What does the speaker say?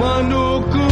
manukku